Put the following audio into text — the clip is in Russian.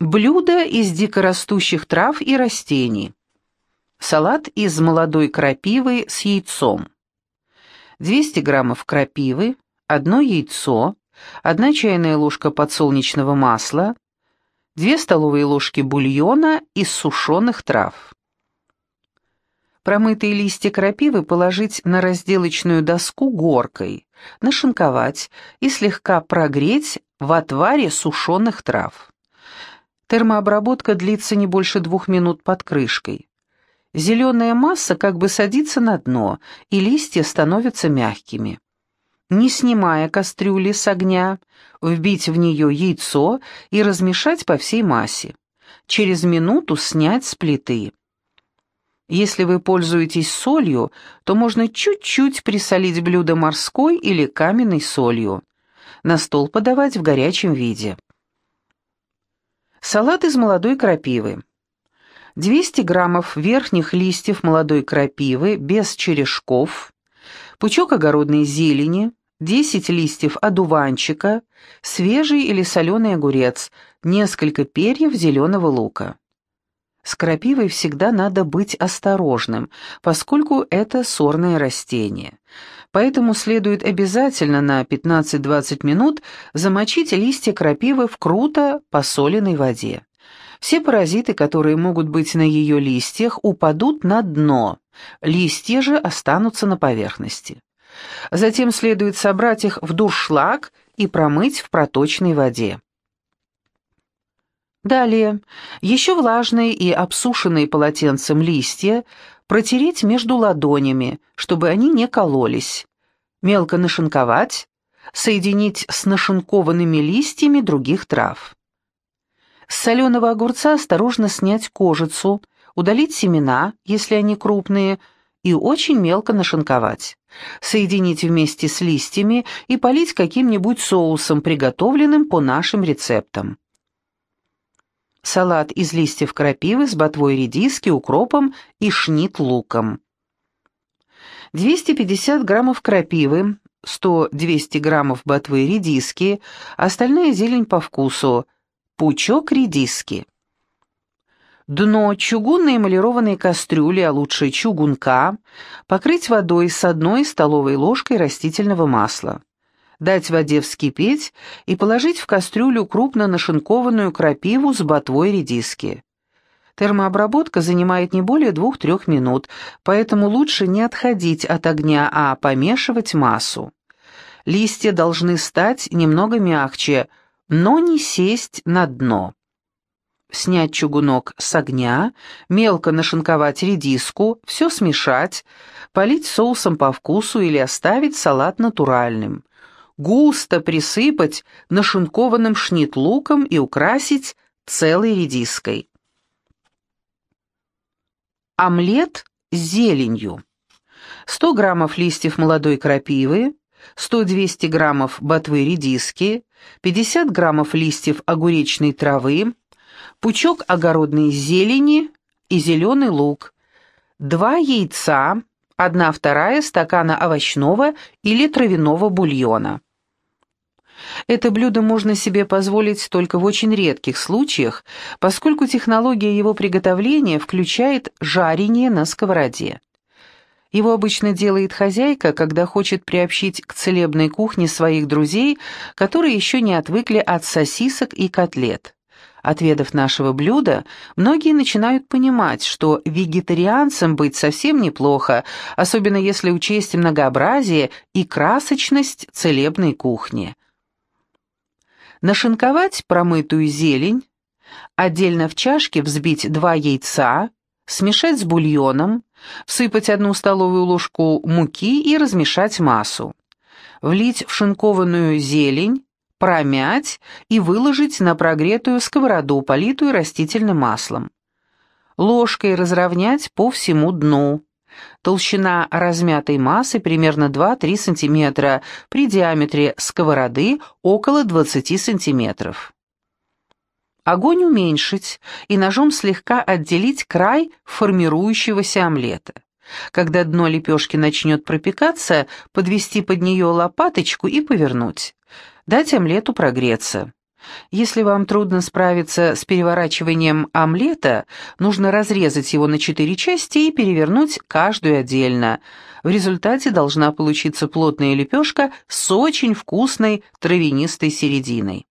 Блюдо из дикорастущих трав и растений. Салат из молодой крапивы с яйцом. 200 граммов крапивы, одно яйцо, одна чайная ложка подсолнечного масла, 2 столовые ложки бульона из сушеных трав. Промытые листья крапивы положить на разделочную доску горкой, нашинковать и слегка прогреть в отваре сушеных трав. Термообработка длится не больше двух минут под крышкой. Зеленая масса как бы садится на дно, и листья становятся мягкими. Не снимая кастрюли с огня, вбить в нее яйцо и размешать по всей массе. Через минуту снять с плиты. Если вы пользуетесь солью, то можно чуть-чуть присолить блюдо морской или каменной солью. На стол подавать в горячем виде. Салат из молодой крапивы. 200 граммов верхних листьев молодой крапивы без черешков, пучок огородной зелени, 10 листьев одуванчика, свежий или соленый огурец, несколько перьев зеленого лука. С крапивой всегда надо быть осторожным, поскольку это сорное растение. Поэтому следует обязательно на 15-20 минут замочить листья крапивы в круто посоленной воде. Все паразиты, которые могут быть на ее листьях, упадут на дно, листья же останутся на поверхности. Затем следует собрать их в дуршлаг и промыть в проточной воде. Далее, еще влажные и обсушенные полотенцем листья протереть между ладонями, чтобы они не кололись, мелко нашинковать, соединить с нашинкованными листьями других трав. С соленого огурца осторожно снять кожицу, удалить семена, если они крупные, и очень мелко нашинковать. Соединить вместе с листьями и полить каким-нибудь соусом, приготовленным по нашим рецептам салат из листьев крапивы с ботвой редиски, укропом и шнит-луком. 250 граммов крапивы, 100-200 граммов ботвы редиски, остальная зелень по вкусу, пучок редиски. Дно чугунной эмалированной кастрюли, а лучше чугунка, покрыть водой с одной столовой ложкой растительного масла дать воде вскипеть и положить в кастрюлю крупно нашинкованную крапиву с ботвой редиски. Термообработка занимает не более 2-3 минут, поэтому лучше не отходить от огня, а помешивать массу. Листья должны стать немного мягче, но не сесть на дно. Снять чугунок с огня, мелко нашинковать редиску, все смешать, полить соусом по вкусу или оставить салат натуральным густо присыпать нашинкованным шнит-луком и украсить целой редиской. Омлет с зеленью. 100 граммов листьев молодой крапивы, 100-200 граммов ботвы редиски, 50 граммов листьев огуречной травы, пучок огородной зелени и зеленый лук, 2 яйца, 1 вторая стакана овощного или травяного бульона. Это блюдо можно себе позволить только в очень редких случаях, поскольку технология его приготовления включает жарение на сковороде. Его обычно делает хозяйка, когда хочет приобщить к целебной кухне своих друзей, которые еще не отвыкли от сосисок и котлет. Отведав нашего блюда, многие начинают понимать, что вегетарианцам быть совсем неплохо, особенно если учесть многообразие и красочность целебной кухни нашинковать промытую зелень, отдельно в чашке взбить два яйца, смешать с бульоном, всыпать одну столовую ложку муки и размешать массу. Влить в шинкованную зелень, промять и выложить на прогретую сковороду, политую растительным маслом. Ложкой разровнять по всему дну. Толщина размятой массы примерно 2-3 см, при диаметре сковороды около 20 см. Огонь уменьшить и ножом слегка отделить край формирующегося омлета. Когда дно лепешки начнет пропекаться, подвести под нее лопаточку и повернуть. Дать омлету прогреться. Если вам трудно справиться с переворачиванием омлета, нужно разрезать его на четыре части и перевернуть каждую отдельно. В результате должна получиться плотная лепешка с очень вкусной травянистой серединой.